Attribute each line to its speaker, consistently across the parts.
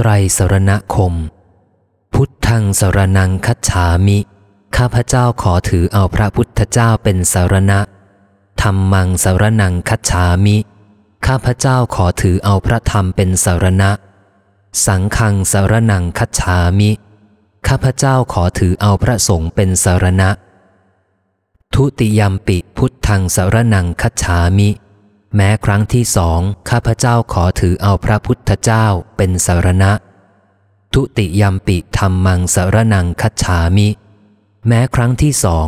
Speaker 1: ไตรสรณคม พุทธังสรนังคัจฉามิ ข้าพเจ้าขอถือเอาพระพุทธเจ้าเป็นสารณะธรรมังสรนังคัจฉามิ ข้าพเจ้าขอถือเอาพระธรรมเป็นสารณะ สังฆังสรนังคัจฉามิ ข้าพเจ้าขอถือเอาพระสงฆ์เป็นสารณะ ทุติยมปิพุทธังสรนังคัจฉามิ แม้ครั้งที่สองข้าพเจ้าขอถือเอาพระพุทธเจ้าเป็นสารณะ ทุติยมปิธรรมังสารนังคัจฉามิ แม้ครั้งที่สอง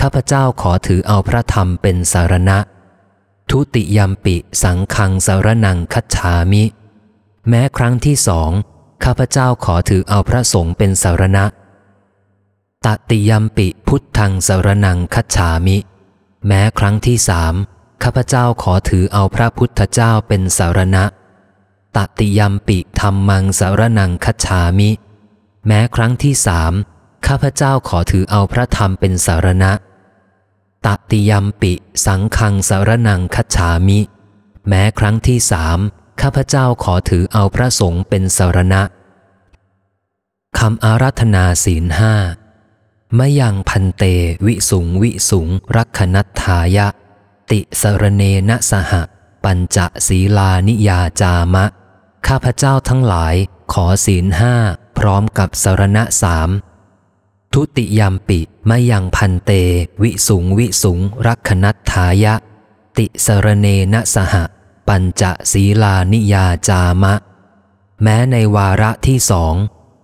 Speaker 1: ข้าพเจ้าขอถือเอาพระธรรมเป็นสารณะ ทุติยมปิสังฆังสารนังคัจฉามิ แม้ครั้งที่สองข้าพเจ้าขอถือเอาพระสงฆ์เป็นสารณะ ตติยมปิพุทธังสารนังคัจฉามิ แม้ครั้งที่สาม ข้าพเจ้าขอถือเอาพระพุทธเจ้าเป็นสารณะ ตติยมปิธรรมังสารนังคัจฉามิ แม้ครั้งที่สามข้าพเจ้าขอถือเอาพระธรรมเป็นสารณะ ตติยมปิสังฆังสารนังคัจฉามิ แม้ครั้งที่สามข้าพเจ้าขอถือเอาพระสงฆ์เป็นสารณะคำอารัธนาศีลห้ามยังพันเตวิสุงวิสุงรักขนัตถายะ ติสรเนนะสหปัญจศีลานิยาจามะ ข้าพเจ้าทั้งหลายขอศีลห้าพร้อมกับสรณะสามทุติยามปิมะยังพันเต วิสุงวิสุงรักขนัตถายะ ติสรเนนะสห ปัญจศีลานิยาจามะ แม้ในวาระที่สอง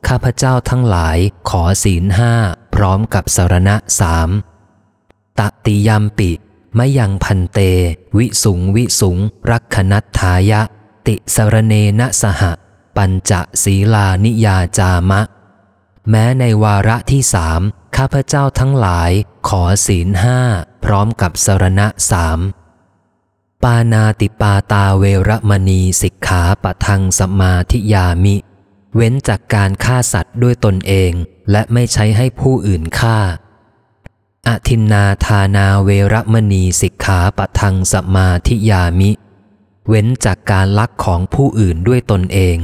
Speaker 1: ข้าพเจ้าทั้งหลายขอศีลห้าพร้อมกับสรณะสามตติยามปิ มยังพันเต วิสุงวิสุง รักขนัตถายะ ติสรเนนะสห ปัญจศีลานิยาจามะ แม้ในวาระที่สามข้าพเจ้าทั้งหลายขอศีลห้าพร้อมกับสรณะสามปานาติปาตาเวรมณีสิกขาปะทังสมมาธิยามิ เว้นจากการฆ่าสัตว์ด้วยตนเอง และไม่ใช้ให้ผู้อื่นฆ่า อทินนาทานาเวรมณีสิกขาปะทังสมมาธิยามิ เว้นจากการลักของผู้อื่นด้วยตนเอง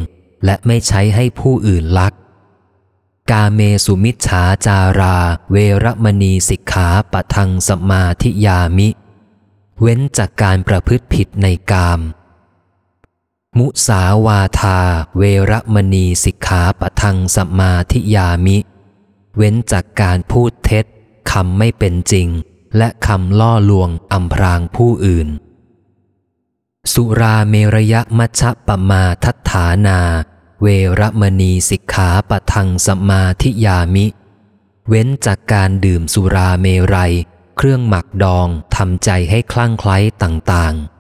Speaker 1: และไม่ใช้ให้ผู้อื่นลัก กาเมสุมิชฌาจารา เวรมณีสิกขาปะทังสมมาธิยามิ เว้นจากการประพฤติผิดในกาม มุสาวาทา เวรมณีสิกขาปะทังสมมาธิยามิ เว้นจากการพูดเท็จำไม่เป็นจริง และคำล่อลวงอำพรางผู้อื่น สุราเมรยมัชฌะปมาทัฐานา เวรมณีสิกขาปทังสมาธิยามิ เว้นจากการดื่มสุราเมรัย เครื่องหมักดองทำใจให้คลั่งไคล้ต่างๆ